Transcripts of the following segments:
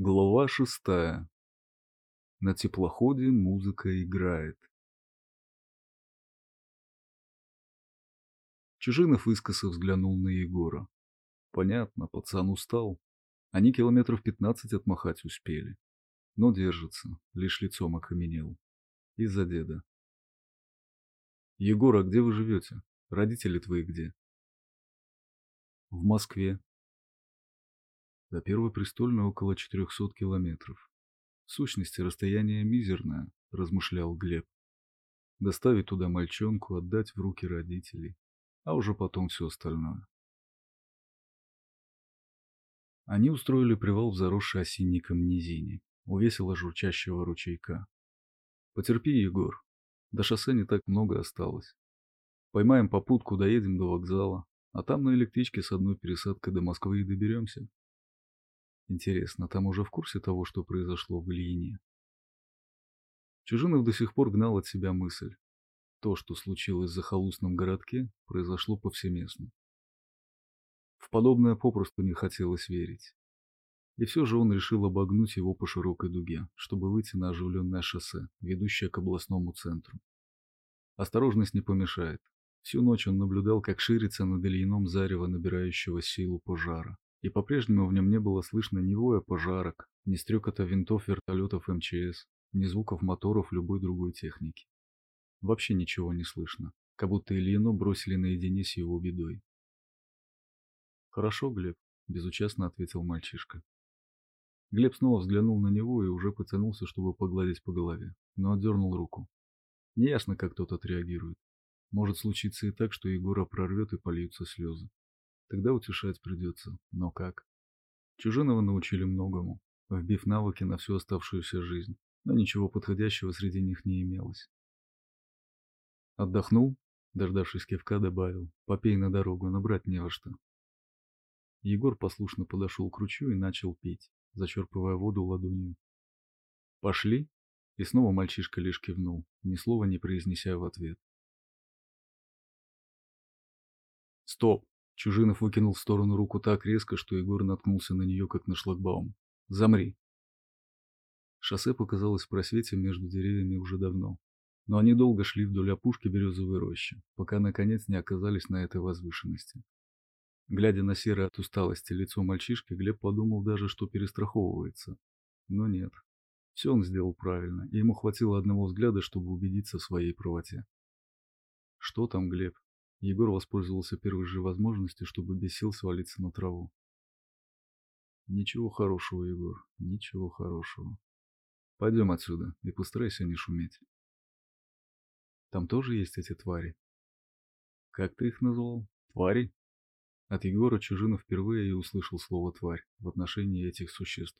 Глава шестая. На теплоходе музыка играет. Чужинов искоса взглянул на Егора. Понятно, пацан устал. Они километров пятнадцать отмахать успели. Но держится, лишь лицом окаменел. Из-за деда. Егор, а где вы живете? Родители твои где? В Москве. До первой престольной около 400 километров. В сущности, расстояние мизерное, размышлял Глеб. Доставить туда мальчонку, отдать в руки родителей, а уже потом все остальное. Они устроили привал в заросшей осинником низине, у весело журчащего ручейка. Потерпи, Егор, до шоссе не так много осталось. Поймаем попутку, доедем до вокзала, а там на электричке с одной пересадкой до Москвы и доберемся. Интересно, там уже в курсе того, что произошло в Ильине? Чужинов до сих пор гнал от себя мысль. То, что случилось в захолустном городке, произошло повсеместно. В подобное попросту не хотелось верить. И все же он решил обогнуть его по широкой дуге, чтобы выйти на оживленное шоссе, ведущее к областному центру. Осторожность не помешает. Всю ночь он наблюдал, как ширится над Ильином зарево набирающего силу пожара и по-прежнему в нем не было слышно ни воя пожарок, ни стрекота винтов вертолетов МЧС, ни звуков моторов любой другой техники. Вообще ничего не слышно, как будто Ильину бросили наедине с его бедой. «Хорошо, Глеб», — безучастно ответил мальчишка. Глеб снова взглянул на него и уже потянулся, чтобы погладить по голове, но отдернул руку. Неясно, как тот отреагирует. Может случиться и так, что Егора прорвет и польются слезы. Тогда утешать придется. Но как? Чужинова научили многому, вбив навыки на всю оставшуюся жизнь, но ничего подходящего среди них не имелось. Отдохнул, дождавшись кивка, добавил, попей на дорогу, набрать не во что. Егор послушно подошел к ручью и начал пить, зачерпывая воду ладонью. «Пошли?» И снова мальчишка лишь кивнул, ни слова не произнеся в ответ. «Стоп!» Чужинов выкинул в сторону руку так резко, что Егор наткнулся на нее, как на шлагбаум. «Замри!» Шоссе показалось в просвете между деревьями уже давно. Но они долго шли вдоль опушки березовой рощи, пока наконец не оказались на этой возвышенности. Глядя на серое от усталости лицо мальчишки, Глеб подумал даже, что перестраховывается. Но нет. Все он сделал правильно, и ему хватило одного взгляда, чтобы убедиться в своей правоте. «Что там, Глеб?» Егор воспользовался первой же возможностью, чтобы без сил свалиться на траву. Ничего хорошего, Егор, ничего хорошего. Пойдем отсюда и постарайся не шуметь. Там тоже есть эти твари? Как ты их назвал? Твари? От Егора Чужина впервые и услышал слово «тварь» в отношении этих существ.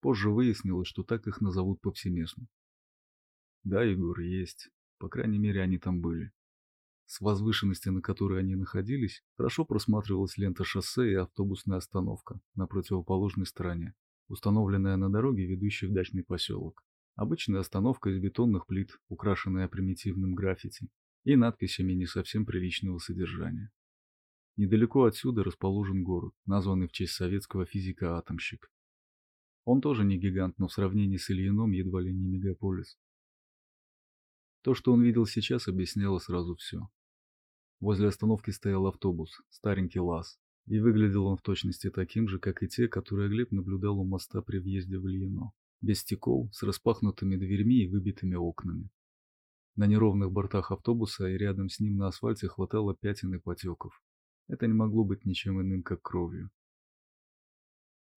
Позже выяснилось, что так их назовут повсеместно. Да, Егор, есть. По крайней мере, они там были. С возвышенности, на которой они находились, хорошо просматривалась лента шоссе и автобусная остановка на противоположной стороне, установленная на дороге, ведущей в дачный поселок. Обычная остановка из бетонных плит, украшенная примитивным граффити и надписями не совсем приличного содержания. Недалеко отсюда расположен город, названный в честь советского физика Атомщик. Он тоже не гигант, но в сравнении с Ильином едва ли не мегаполис. То, что он видел сейчас, объясняло сразу все. Возле остановки стоял автобус, старенький ЛАЗ, и выглядел он в точности таким же, как и те, которые Глеб наблюдал у моста при въезде в Ильино, без стекол, с распахнутыми дверьми и выбитыми окнами. На неровных бортах автобуса и рядом с ним на асфальте хватало пятен и потеков. Это не могло быть ничем иным, как кровью.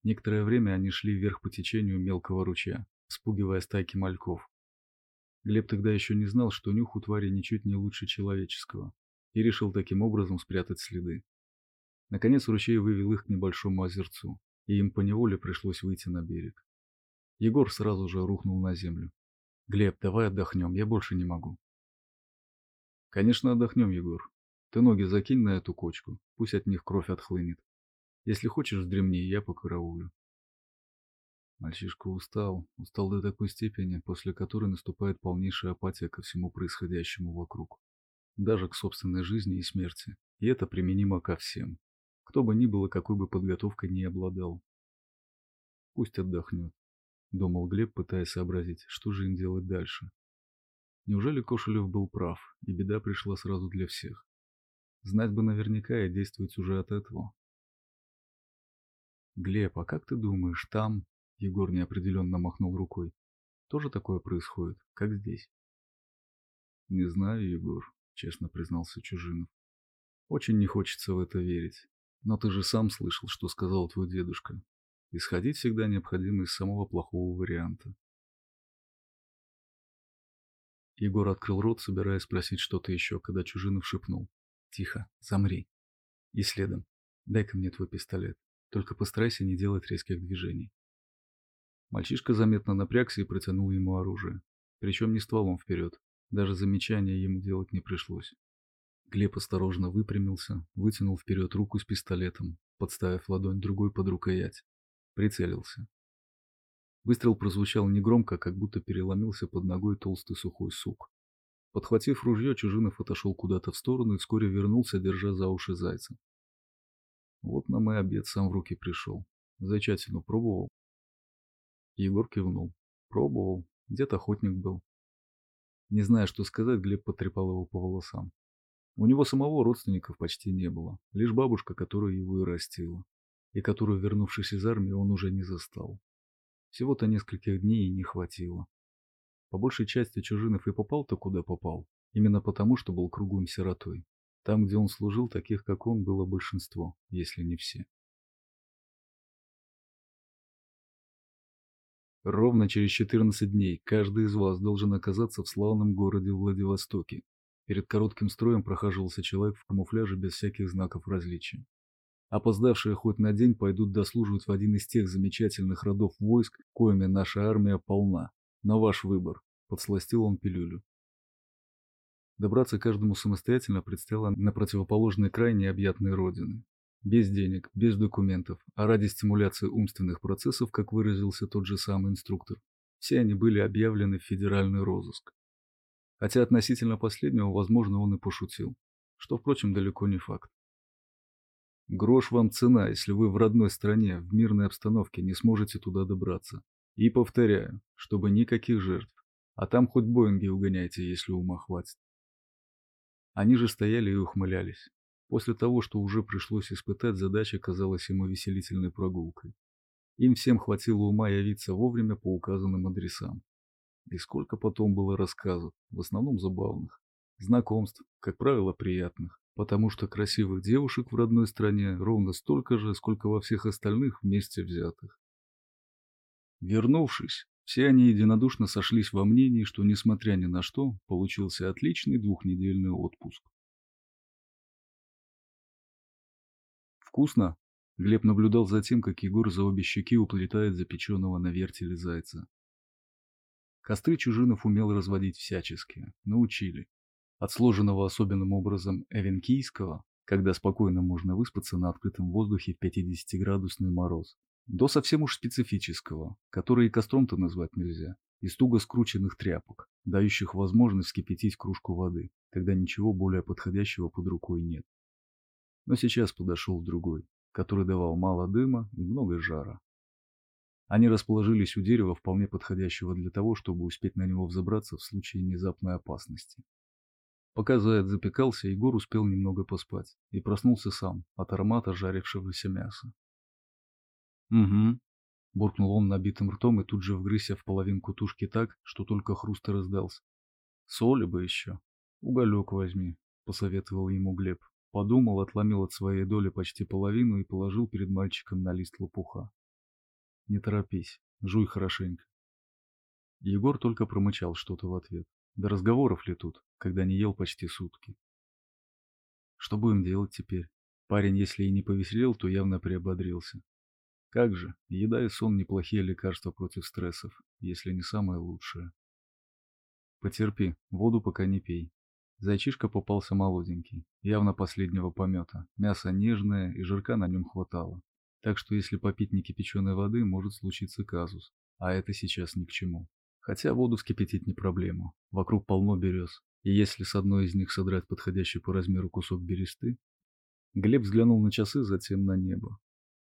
Некоторое время они шли вверх по течению мелкого ручья, спугивая стайки мальков. Глеб тогда еще не знал, что нюх у твари ничуть не лучше человеческого, и решил таким образом спрятать следы. Наконец ручей вывел их к небольшому озерцу, и им поневоле пришлось выйти на берег. Егор сразу же рухнул на землю. «Глеб, давай отдохнем, я больше не могу». «Конечно отдохнем, Егор. Ты ноги закинь на эту кочку, пусть от них кровь отхлынет. Если хочешь, вздремни, я покараулю». Мальчишка устал, устал до такой степени, после которой наступает полнейшая апатия ко всему происходящему вокруг даже к собственной жизни и смерти. И это применимо ко всем. Кто бы ни был и какой бы подготовкой ни обладал. Пусть отдохнет. Думал Глеб, пытаясь сообразить, что же им делать дальше. Неужели Кошелев был прав, и беда пришла сразу для всех? Знать бы наверняка и действовать уже от этого. Глеб, а как ты думаешь, там... Егор неопределенно махнул рукой. Тоже такое происходит, как здесь? Не знаю, Егор, честно признался Чужинов. Очень не хочется в это верить. Но ты же сам слышал, что сказал твой дедушка. Исходить всегда необходимо из самого плохого варианта. Егор открыл рот, собираясь спросить что-то еще, когда Чужинов шепнул. «Тихо, замри. И следом. Дай-ка мне твой пистолет. Только постарайся не делать резких движений». Мальчишка заметно напрягся и протянул ему оружие. Причем не стволом вперед. Даже замечания ему делать не пришлось. Глеб осторожно выпрямился, вытянул вперед руку с пистолетом, подставив ладонь другой под рукоять. Прицелился. Выстрел прозвучал негромко, как будто переломился под ногой толстый сухой сук. Подхватив ружье, Чужинов отошел куда-то в сторону и вскоре вернулся, держа за уши зайца. Вот на мой обед сам в руки пришел. Зайчатину пробовал? Егор кивнул. Пробовал. Дед охотник был. Не зная, что сказать, Глеб потрепал его по волосам. У него самого родственников почти не было. Лишь бабушка, которая его и растила. И которую, вернувшись из армии, он уже не застал. Всего-то нескольких дней и не хватило. По большей части Чужинов и попал-то куда попал, именно потому, что был круглым сиротой. Там, где он служил, таких как он было большинство, если не все. Ровно через 14 дней каждый из вас должен оказаться в славном городе Владивостоке. Перед коротким строем прохаживался человек в камуфляже без всяких знаков различия. Опоздавшие хоть на день пойдут дослуживать в один из тех замечательных родов войск, коими наша армия полна. На ваш выбор. Подсластил он пилюлю. Добраться каждому самостоятельно предстояло на противоположный край необъятной родины. Без денег, без документов, а ради стимуляции умственных процессов, как выразился тот же самый инструктор, все они были объявлены в федеральный розыск. Хотя относительно последнего, возможно, он и пошутил, что, впрочем, далеко не факт. Грош вам цена, если вы в родной стране, в мирной обстановке не сможете туда добраться. И повторяю, чтобы никаких жертв. А там хоть Боинги угоняйте, если ума хватит. Они же стояли и ухмылялись. После того, что уже пришлось испытать, задача казалась ему веселительной прогулкой. Им всем хватило ума явиться вовремя по указанным адресам. И сколько потом было рассказов, в основном забавных, знакомств, как правило, приятных потому что красивых девушек в родной стране ровно столько же, сколько во всех остальных вместе взятых. Вернувшись, все они единодушно сошлись во мнении, что, несмотря ни на что, получился отличный двухнедельный отпуск. «Вкусно?» Глеб наблюдал за тем, как Егор за обе щеки уплетает запеченного на вертеле зайца. Костры Чужинов умел разводить всячески, научили. От сложенного особенным образом эвенкийского, когда спокойно можно выспаться на открытом воздухе в 50-градусный мороз, до совсем уж специфического, который и костром-то назвать нельзя, из туго скрученных тряпок, дающих возможность вскипятить кружку воды, когда ничего более подходящего под рукой нет. Но сейчас подошел другой, который давал мало дыма и много жара. Они расположились у дерева, вполне подходящего для того, чтобы успеть на него взобраться в случае внезапной опасности. Пока заяц запекался, Егор успел немного поспать и проснулся сам от аромата жарившегося мяса. «Угу», — буркнул он набитым ртом и тут же вгрызся в половинку тушки так, что только хруст и раздался. «Соли бы еще. Уголек возьми», — посоветовал ему Глеб. Подумал, отломил от своей доли почти половину и положил перед мальчиком на лист лопуха. «Не торопись, жуй хорошенько». Егор только промычал что-то в ответ. До разговоров ли тут, когда не ел почти сутки? Что будем делать теперь? Парень, если и не повеселел, то явно приободрился. Как же, еда и сон неплохие лекарства против стрессов, если не самое лучшее. Потерпи, воду пока не пей. Зайчишка попался молоденький, явно последнего помета. Мясо нежное и жирка на нем хватало. Так что если попить не кипяченой воды, может случиться казус. А это сейчас ни к чему. Хотя воду вскипятить не проблема. Вокруг полно берез. И если с одной из них содрать подходящий по размеру кусок бересты... Глеб взглянул на часы, затем на небо.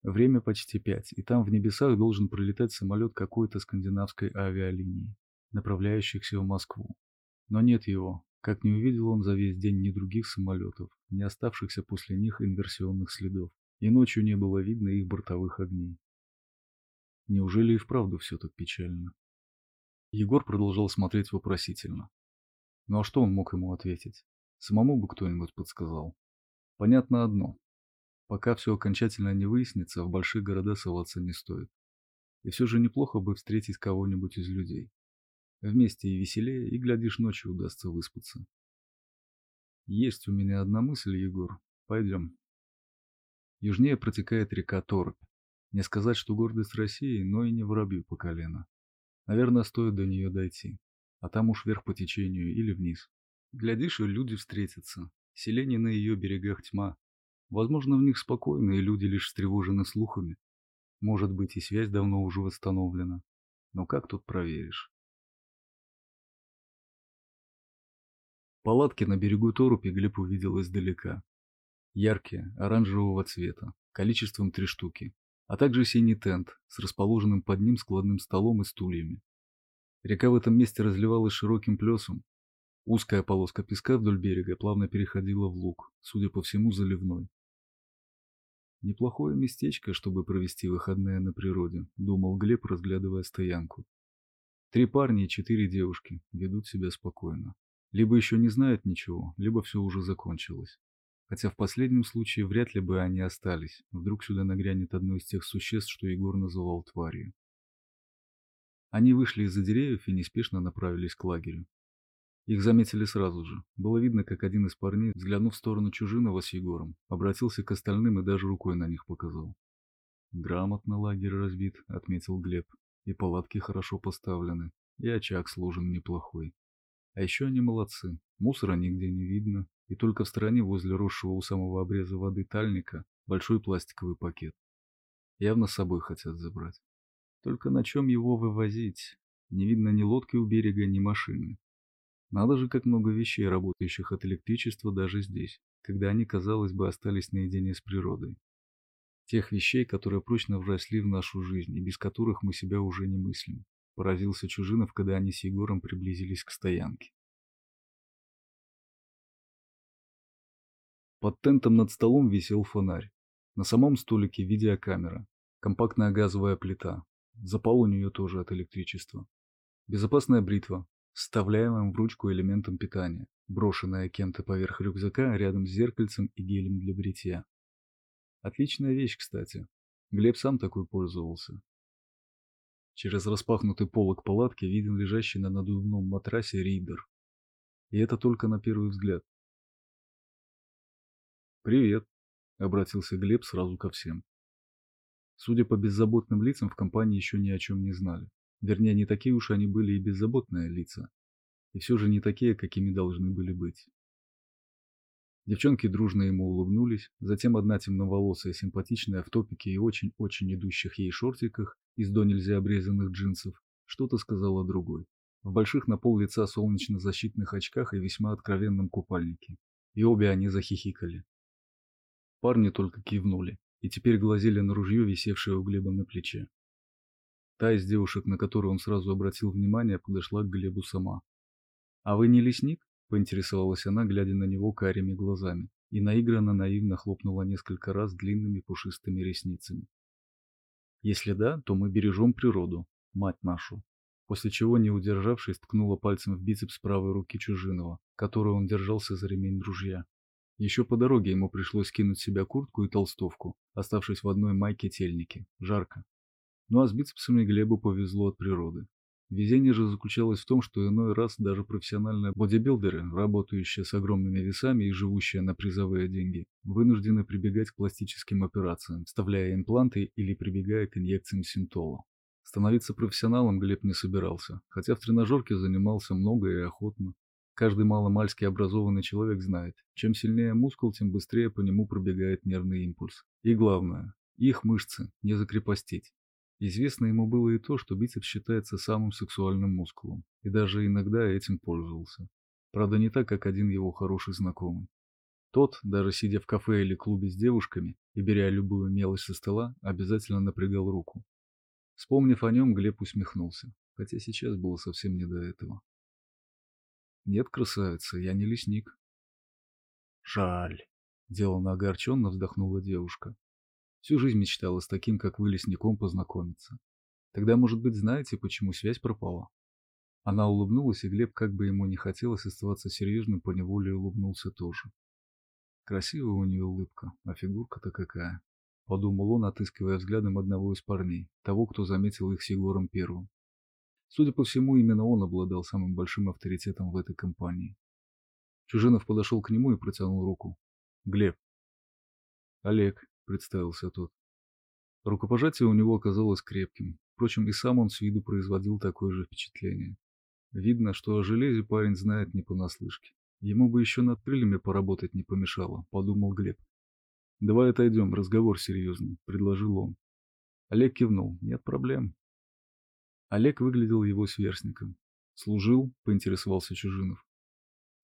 Время почти пять, и там в небесах должен пролетать самолет какой-то скандинавской авиалинии, направляющихся в Москву. Но нет его, как не увидел он за весь день ни других самолетов, ни оставшихся после них инверсионных следов, и ночью не было видно их бортовых огней. Неужели и вправду все так печально? Егор продолжал смотреть вопросительно. Ну а что он мог ему ответить? Самому бы кто-нибудь подсказал. Понятно одно. Пока все окончательно не выяснится, в большие города соваться не стоит. И все же неплохо бы встретить кого-нибудь из людей. Вместе и веселее, и, глядишь, ночью удастся выспаться. Есть у меня одна мысль, Егор. Пойдем. Южнее протекает река Торопь. Не сказать, что гордость России, но и не воробью по колено. Наверное, стоит до нее дойти. А там уж вверх по течению или вниз. Глядишь, и люди встретятся. Селение на ее берегах тьма. Возможно, в них спокойные люди лишь встревожены слухами. Может быть, и связь давно уже восстановлена. Но как тут проверишь? Палатки на берегу Торупи Глеб увидел издалека. Яркие, оранжевого цвета, количеством три штуки, а также синий тент с расположенным под ним складным столом и стульями. Река в этом месте разливалась широким плесом. Узкая полоска песка вдоль берега плавно переходила в луг, судя по всему, заливной. Неплохое местечко, чтобы провести выходные на природе, думал Глеб, разглядывая стоянку. Три парня и четыре девушки ведут себя спокойно. Либо еще не знают ничего, либо все уже закончилось. Хотя в последнем случае вряд ли бы они остались. Вдруг сюда нагрянет одно из тех существ, что Егор называл тварью. Они вышли из-за деревьев и неспешно направились к лагерю. Их заметили сразу же. Было видно, как один из парней, взглянув в сторону Чужинова с Егором, обратился к остальным и даже рукой на них показал. «Грамотно лагерь разбит», — отметил Глеб. «И палатки хорошо поставлены, и очаг сложен неплохой. А еще они молодцы. Мусора нигде не видно, и только в стороне возле росшего у самого обреза воды тальника большой пластиковый пакет. Явно с собой хотят забрать. Только на чем его вывозить? Не видно ни лодки у берега, ни машины. Надо же, как много вещей, работающих от электричества даже здесь, когда они, казалось бы, остались наедине с природой. Тех вещей, которые прочно вросли в нашу жизнь и без которых мы себя уже не мыслим. Поразился Чужинов, когда они с Егором приблизились к стоянке. Под тентом над столом висел фонарь. На самом столике видеокамера, компактная газовая плита. Запал у нее тоже от электричества. Безопасная бритва, вставляемым в ручку элементом питания, брошенная кем-то поверх рюкзака рядом с зеркальцем и гелем для бритья. Отличная вещь, кстати. Глеб сам такой пользовался. Через распахнутый полог палатки виден лежащий на надувном матрасе ридер. И это только на первый взгляд. «Привет», — обратился Глеб сразу ко всем. Судя по беззаботным лицам, в компании еще ни о чем не знали. Вернее, не такие уж они были и беззаботные лица. И все же не такие, какими должны были быть. Девчонки дружно ему улыбнулись, затем одна темноволосая, симпатичная в топике и очень-очень идущих ей шортиках из до нельзя обрезанных джинсов, что-то сказала другой. В больших на пол лица солнечно-защитных очках и весьма откровенном купальнике. И обе они захихикали. Парни только кивнули и теперь глазели на ружье, висевшее у Глеба на плече. Та из девушек, на которую он сразу обратил внимание, подошла к Глебу сама. «А вы не лесник?» Поинтересовалась она, глядя на него карими глазами, и наигранно наивно хлопнула несколько раз длинными пушистыми ресницами. Если да, то мы бережем природу, мать нашу. После чего, не удержавшись, ткнула пальцем в бицепс правой руки Чужинова, которую он держался за ремень ружья. Еще по дороге ему пришлось кинуть себя куртку и толстовку, оставшись в одной майке тельнике. Жарко. Ну а с бицепсами Глебу повезло от природы. Везение же заключалось в том, что иной раз даже профессиональные бодибилдеры, работающие с огромными весами и живущие на призовые деньги, вынуждены прибегать к пластическим операциям, вставляя импланты или прибегая к инъекциям синтола. Становиться профессионалом Глеб не собирался, хотя в тренажерке занимался много и охотно. Каждый маломальски образованный человек знает, чем сильнее мускул, тем быстрее по нему пробегает нервный импульс. И главное, их мышцы не закрепостить. Известно ему было и то, что бицепс считается самым сексуальным мускулом, и даже иногда этим пользовался. Правда, не так, как один его хороший знакомый. Тот, даже сидя в кафе или клубе с девушками и беря любую мелочь со стола, обязательно напрягал руку. Вспомнив о нем, Глеб усмехнулся, хотя сейчас было совсем не до этого. «Нет, красавица, я не лесник». «Жаль», — деланно огорченно вздохнула девушка. Всю жизнь мечтала с таким, как вы, лесником, познакомиться. Тогда, может быть, знаете, почему связь пропала? Она улыбнулась, и Глеб, как бы ему не хотелось оставаться серьезным, поневоле улыбнулся тоже. Красивая у нее улыбка, а фигурка-то какая. Подумал он, отыскивая взглядом одного из парней, того, кто заметил их с Егором первым. Судя по всему, именно он обладал самым большим авторитетом в этой компании. Чужинов подошел к нему и протянул руку. «Глеб». «Олег», — представился тот. Рукопожатие у него оказалось крепким. Впрочем, и сам он с виду производил такое же впечатление. Видно, что о железе парень знает не понаслышке. Ему бы еще над крыльями поработать не помешало, подумал Глеб. Давай отойдем, разговор серьезный, предложил он. Олег кивнул. Нет проблем. Олег выглядел его сверстником. Служил, поинтересовался Чужинов.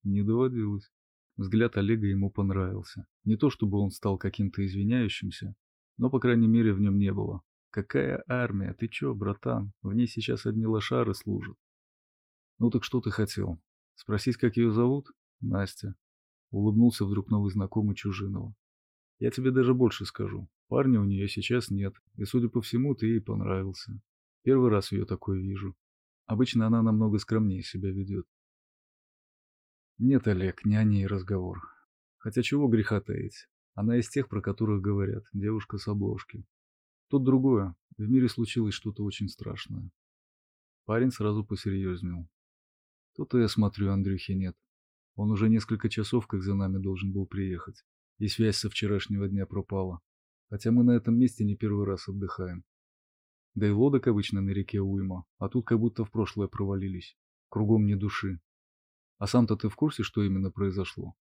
Не доводилось. Взгляд Олега ему понравился. Не то чтобы он стал каким-то извиняющимся, но, по крайней мере, в нем не было. Какая армия? Ты чё, братан? В ней сейчас одни лошары служат. Ну так что ты хотел? Спросить, как ее зовут? Настя. Улыбнулся вдруг новый знакомый Чужинова. Я тебе даже больше скажу. Парня у нее сейчас нет, и, судя по всему, ты ей понравился. Первый раз ее такой вижу. Обычно она намного скромнее себя ведет. Нет, Олег, не о ней разговор. Хотя чего греха таить. Она из тех, про которых говорят, девушка с обложки. Тут другое. В мире случилось что-то очень страшное. Парень сразу посерьезнел. Тут я смотрю, Андрюхи нет. Он уже несколько часов как за нами должен был приехать. И связь со вчерашнего дня пропала. Хотя мы на этом месте не первый раз отдыхаем. Да и лодок обычно на реке уйма, а тут как будто в прошлое провалились. Кругом ни души. А сам-то ты в курсе, что именно произошло?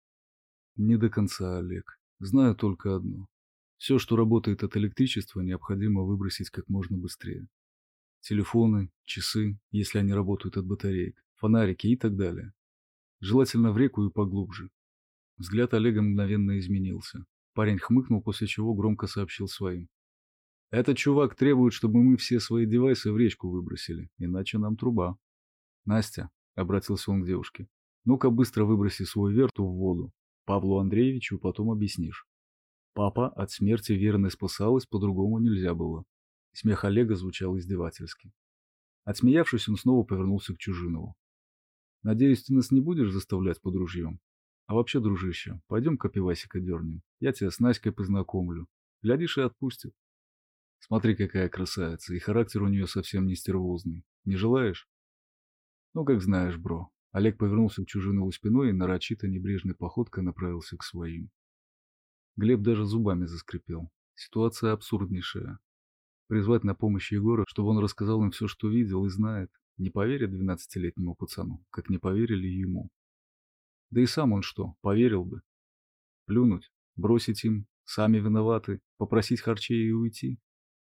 Не до конца, Олег. Знаю только одно. Все, что работает от электричества, необходимо выбросить как можно быстрее. Телефоны, часы, если они работают от батареек, фонарики и так далее. Желательно в реку и поглубже. Взгляд Олега мгновенно изменился. Парень хмыкнул, после чего громко сообщил своим. «Этот чувак требует, чтобы мы все свои девайсы в речку выбросили, иначе нам труба». «Настя», — обратился он к девушке, — «ну-ка быстро выброси свой верту в воду. Павлу Андреевичу потом объяснишь». Папа от смерти верно спасалась, по-другому нельзя было. Смех Олега звучал издевательски. Отсмеявшись, он снова повернулся к Чужинову. Надеюсь, ты нас не будешь заставлять под ружьем? А вообще, дружище, пойдем-ка пивасика дернем. Я тебя с Наськой познакомлю. Глядишь и отпустит. Смотри, какая красавица, и характер у нее совсем не стервозный. Не желаешь? Ну, как знаешь, бро. Олег повернулся к Чужинову спиной и нарочито небрежной походкой направился к своим. Глеб даже зубами заскрипел. Ситуация абсурднейшая. Призвать на помощь Егора, чтобы он рассказал им все, что видел и знает, не поверят двенадцатилетнему пацану, как не поверили ему. Да и сам он что, поверил бы? Плюнуть, бросить им, сами виноваты, попросить харчей и уйти?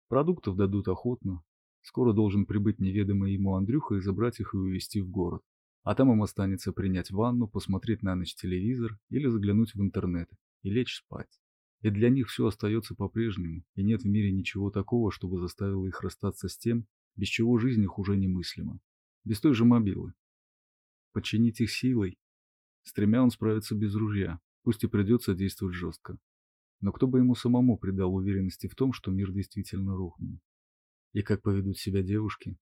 Продуктов дадут охотно. Скоро должен прибыть неведомый ему Андрюха и забрать их и увезти в город. А там им останется принять ванну, посмотреть на ночь телевизор или заглянуть в интернет и лечь спать. И для них все остается по-прежнему, и нет в мире ничего такого, чтобы заставило их расстаться с тем, без чего жизнь их уже немыслима. Без той же мобилы. Подчинить их силой. С тремя он справится без ружья, пусть и придется действовать жестко. Но кто бы ему самому придал уверенности в том, что мир действительно рухнул? И как поведут себя девушки?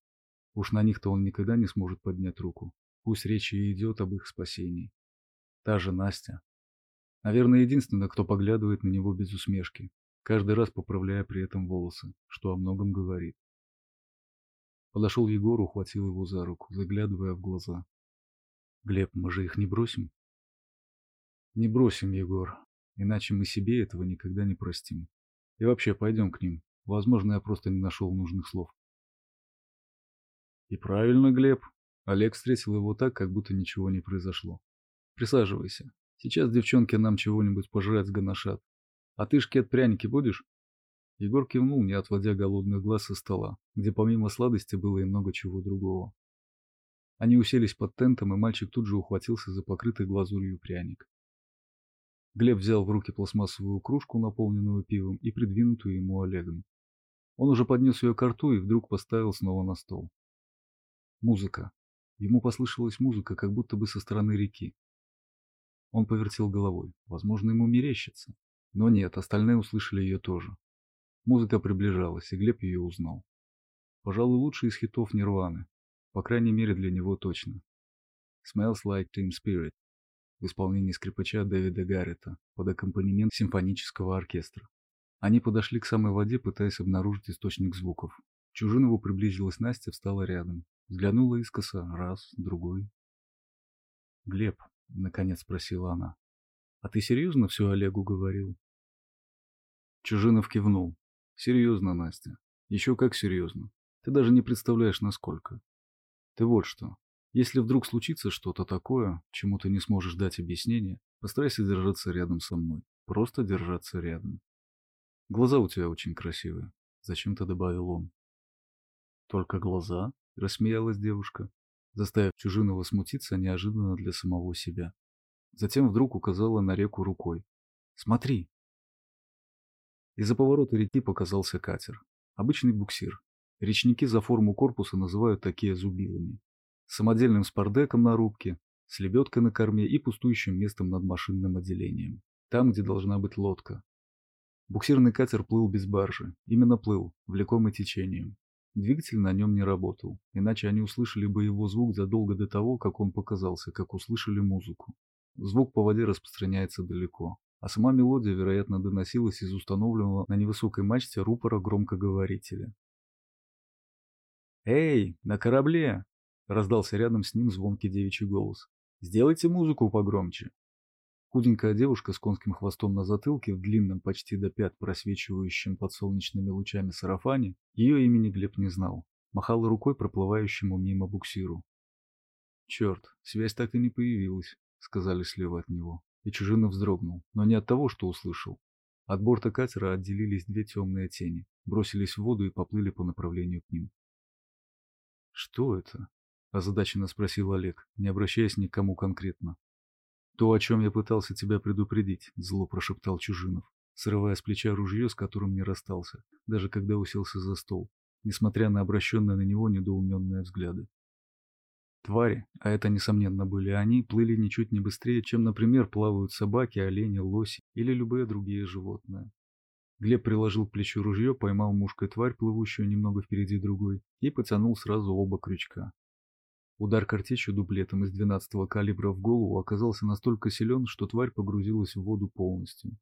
Уж на них-то он никогда не сможет поднять руку. Пусть речь и идет об их спасении. Та же Настя. Наверное, единственная, кто поглядывает на него без усмешки, каждый раз поправляя при этом волосы, что о многом говорит. Подошел Егор, ухватил его за руку, заглядывая в глаза. «Глеб, мы же их не бросим?» «Не бросим, Егор, иначе мы себе этого никогда не простим. И вообще, пойдем к ним. Возможно, я просто не нашел нужных слов». «И правильно, Глеб». Олег встретил его так, как будто ничего не произошло. «Присаживайся. Сейчас девчонки нам чего-нибудь пожрать сгоношат. А ты шкет пряники будешь?» Егор кивнул, не отводя голодных глаз со стола, где помимо сладости было и много чего другого. Они уселись под тентом, и мальчик тут же ухватился за покрытый глазурью пряник. Глеб взял в руки пластмассовую кружку, наполненную пивом, и придвинутую ему Олегом. Он уже поднес ее к рту и вдруг поставил снова на стол. Музыка. Ему послышалась музыка, как будто бы со стороны реки. Он повертел головой. Возможно, ему мерещится. Но нет, остальные услышали ее тоже. Музыка приближалась, и Глеб ее узнал. Пожалуй, лучший из хитов Нирваны. По крайней мере, для него точно. Smells Like Teen Spirit в исполнении скрипача Дэвида Гаррета под аккомпанемент симфонического оркестра. Они подошли к самой воде, пытаясь обнаружить источник звуков. Чужинову приблизилась Настя, встала рядом. Взглянула искоса. Раз, другой. «Глеб», — наконец спросила она, — «а ты серьезно все Олегу говорил?» Чужинов кивнул. «Серьезно, Настя. Еще как серьезно. Ты даже не представляешь, насколько. Ты вот что. Если вдруг случится что-то такое, чему ты не сможешь дать объяснение, постарайся держаться рядом со мной. Просто держаться рядом. Глаза у тебя очень красивые. Зачем-то добавил он. Только глаза? Рассмеялась девушка, заставив Чужинова смутиться неожиданно для самого себя. Затем вдруг указала на реку рукой. Смотри. Из-за поворота реки показался катер. Обычный буксир. Речники за форму корпуса называют такие зубилами. Самодельным спардеком на рубке, с лебедкой на корме и пустующим местом над машинным отделением. Там, где должна быть лодка. Буксирный катер плыл без баржи. Именно плыл, влекомый течением. Двигатель на нем не работал, иначе они услышали бы его звук задолго до того, как он показался, как услышали музыку. Звук по воде распространяется далеко, а сама мелодия, вероятно, доносилась из установленного на невысокой мачте рупора громкоговорителя. «Эй, на корабле!» — раздался рядом с ним звонкий девичий голос. «Сделайте музыку погромче!» Худенькая девушка с конским хвостом на затылке в длинном почти до пят просвечивающем под солнечными лучами сарафане, ее имени Глеб не знал, махала рукой проплывающему мимо буксиру. «Черт, связь так и не появилась», — сказали слева от него, и Чужинов вздрогнул, но не от того, что услышал. От борта катера отделились две темные тени, бросились в воду и поплыли по направлению к ним. «Что это?» – озадаченно спросил Олег, не обращаясь ни к кому конкретно. «То, о чем я пытался тебя предупредить», — зло прошептал Чужинов, срывая с плеча ружье, с которым не расстался, даже когда уселся за стол, несмотря на обращенные на него недоуменные взгляды. Твари, а это, несомненно, были они, плыли ничуть не быстрее, чем, например, плавают собаки, олени, лоси или любые другие животные. Глеб приложил к плечу ружье, поймал мушкой тварь, плывущую немного впереди другой, и потянул сразу оба крючка. Удар картечью дуплетом из 12-го калибра в голову оказался настолько силен, что тварь погрузилась в воду полностью.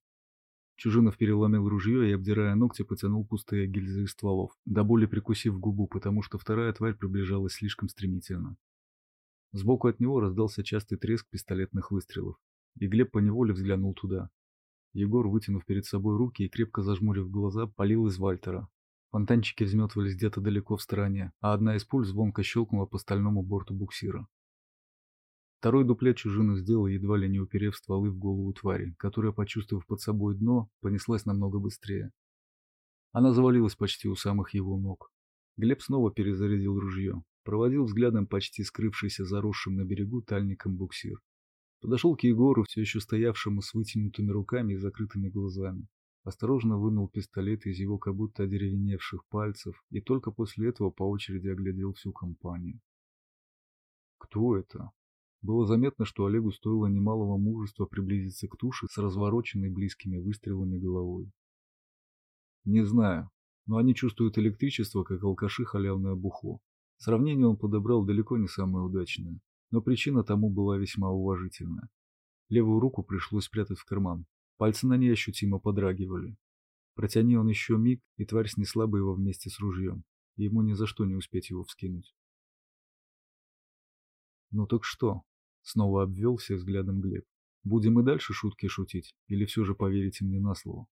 Чужинов переломил ружье и, обдирая ногти, потянул пустые гильзы из стволов, до боли прикусив губу, потому что вторая тварь приближалась слишком стремительно. Сбоку от него раздался частый треск пистолетных выстрелов, и Глеб поневоле взглянул туда. Егор, вытянув перед собой руки и крепко зажмурив глаза, палил из Вальтера, Фонтанчики взметывались где-то далеко в стороне, а одна из пуль звонко щелкнула по стальному борту буксира. Второй дуплет чужину сделал, едва ли не уперев стволы в голову твари, которая, почувствовав под собой дно, понеслась намного быстрее. Она завалилась почти у самых его ног. Глеб снова перезарядил ружье, проводил взглядом почти скрывшийся заросшим на берегу тальником буксир. Подошел к Егору, все еще стоявшему с вытянутыми руками и закрытыми глазами осторожно вынул пистолет из его как будто одеревеневших пальцев и только после этого по очереди оглядел всю компанию. Кто это? Было заметно, что Олегу стоило немалого мужества приблизиться к туше с развороченной близкими выстрелами головой. Не знаю, но они чувствуют электричество, как алкаши халявное бухло. Сравнение он подобрал далеко не самое удачное, но причина тому была весьма уважительная. Левую руку пришлось спрятать в карман, Пальцы на ней ощутимо подрагивали. Протяни он еще миг, и тварь снесла бы его вместе с ружьем, ему ни за что не успеть его вскинуть. «Ну так что?» — снова обвел всех взглядом Глеб. «Будем и дальше шутки шутить, или все же поверите мне на слово?»